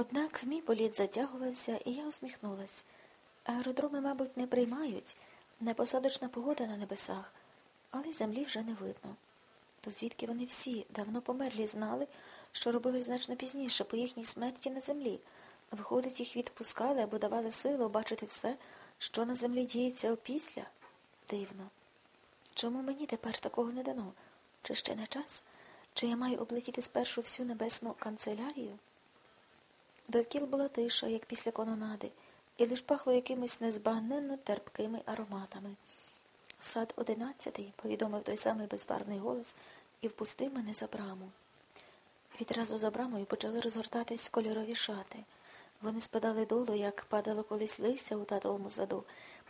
Однак мій політ затягувався, і я усміхнулась. Аеродроми, мабуть, не приймають, непосадочна погода на небесах, але землі вже не видно. То звідки вони всі, давно померлі, знали, що робили значно пізніше, по їхній смерті на землі. Виходить, їх відпускали або давали силу бачити все, що на землі діється опісля? Дивно. Чому мені тепер такого не дано? Чи ще не час? Чи я маю облетіти спершу всю небесну канцелярію? Довкіл була тиша, як після кононади, і лиш пахло якимись незбагненно терпкими ароматами. Сад одинадцятий, повідомив той самий безбарвний голос, і впустив мене за браму. Відразу за брамою почали розгортатись кольорові шати. Вони спадали долу, як падало колись листя у татовому саду,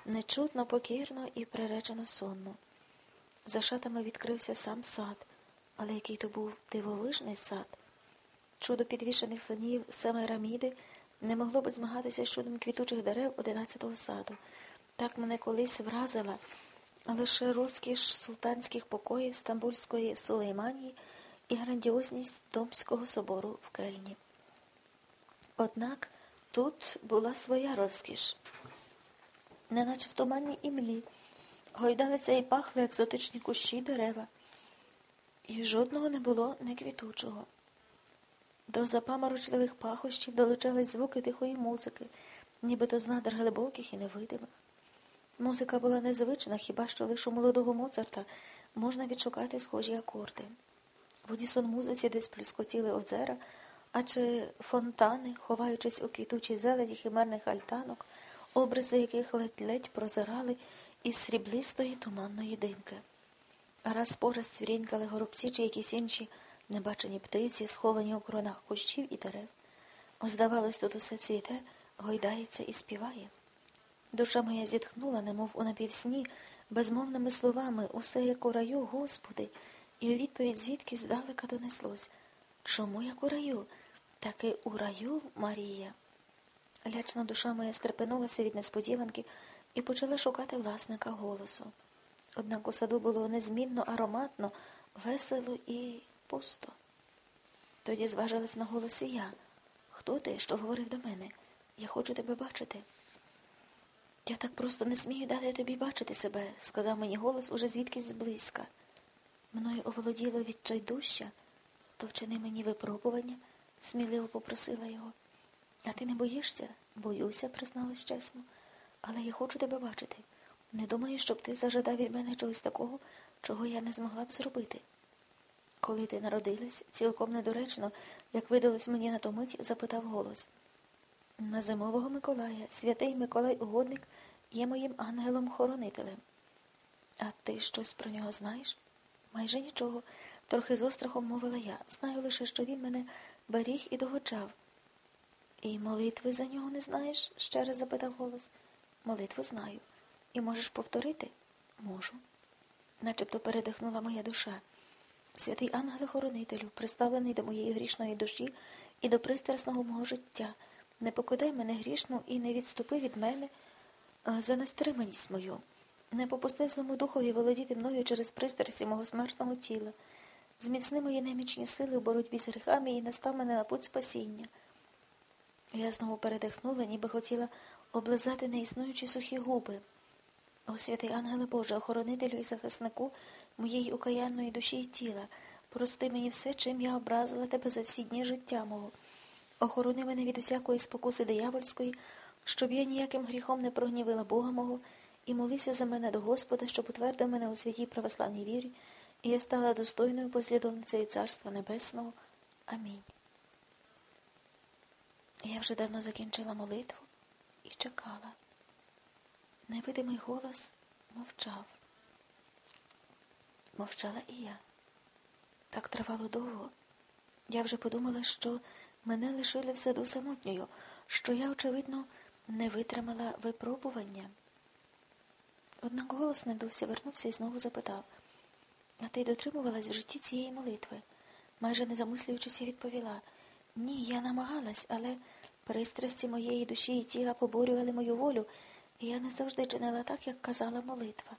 нечутно, покірно і приречено сонно. За шатами відкрився сам сад, але який то був дивовижний сад. Чудо підвішених слонів Семираміди не могло би змагатися з чудом квітучих дерев одинадцятого саду. Так мене колись вразила лише розкіш султанських покоїв Стамбульської Сулейманії і грандіозність Домського собору в Кельні. Однак тут була своя розкіш, неначе в туманній імлі, гойдалися і пахли екзотичні кущі дерева, і жодного не було неквітучого. До запаморочливих пахощів долучались звуки тихої музики, нібито з надр глибоких і невидимих. Музика була незвична, хіба що лише у молодого Моцарта можна відшукати схожі акорди. В унісон музиці десь плюскотіли озера, а чи фонтани, ховаючись у квітучій зелені химерних альтанок, образи яких ледь-ледь прозирали із сріблистої туманної димки. А раз по раз цвірінькали горобці чи якісь інші небачені птиці, сховані у кронах кущів і дерев. Здавалось, тут усе цвіте, гойдається і співає. Душа моя зітхнула, немов у напівсні, безмовними словами, усе як у раю, Господи, і у відповідь звідки здалека донеслось. Чому як у раю? Таки у раю, Марія. Лячна душа моя стрепенулася від несподіванки і почала шукати власника голосу. Однак у саду було незмінно ароматно, весело і пусто. Тоді зважилась на голосі я. Хто ти, що говорив до мене? Я хочу тебе бачити. Я так просто не смію дати тобі бачити себе, сказав мені голос уже звідкись зблизька. Мною оволоділо відчайдуща, то вчини мені випробування, сміливо попросила його. А ти не боїшся? Боюся, призналась чесно, але я хочу тебе бачити. Не думаю, щоб ти зажадав від мене чогось такого, чого я не змогла б зробити. Коли ти народилась, цілком недоречно, як видалось мені на ту мить, запитав голос. На зимового Миколая, святий Миколай Угодник, є моїм ангелом-хоронителем. А ти щось про нього знаєш? Майже нічого. Трохи з острахом мовила я. Знаю лише, що він мене беріг і догоджав. І молитви за нього не знаєш? ще раз запитав голос. Молитву знаю. І можеш повторити? Можу. Начебто передихнула моя душа. Святий ангел-хоронителю, приставлений до моєї грішної душі і до пристрасного мого життя, не покидай мене грішну і не відступи від мене за нестриманість мою, не попусти злому духові володіти мною через пристрасті мого смертного тіла, зміцни мої немічні сили у боротьбі з гріхами і настав мене на путь спасіння. Я знову передихнула, ніби хотіла облизати неіснуючі сухі губи. О, святий ангеле Боже, охоронителю і захиснику моєї укаянної душі і тіла, прости мені все, чим я образила тебе за всі дні життя мого. Охорони мене від усякої спокуси диявольської, щоб я ніяким гріхом не прогнівила Бога мого, і молися за мене до Господа, щоб утвердив мене у святій православній вірі, і я стала достойною послідовницею Царства Небесного. Амінь. Я вже давно закінчила молитву і чекала. Невидимий голос мовчав. Мовчала і я. Так тривало довго. Я вже подумала, що мене лишили в саду самотньою, що я, очевидно, не витримала випробування. Однак голос недовсі вернувся і знову запитав А ти дотримувалась в житті цієї молитви? Майже не замислюючись, я відповіла Ні, я намагалась, але пристрасті моєї душі і тіла поборювали мою волю, і я не завжди чинила так, як казала молитва.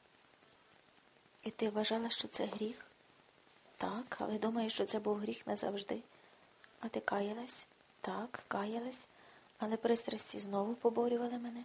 І ти вважала, що це гріх? Так, але думаю, що це був гріх назавжди. А ти каялась? Так, каялась, але пристрасті знову поборювали мене.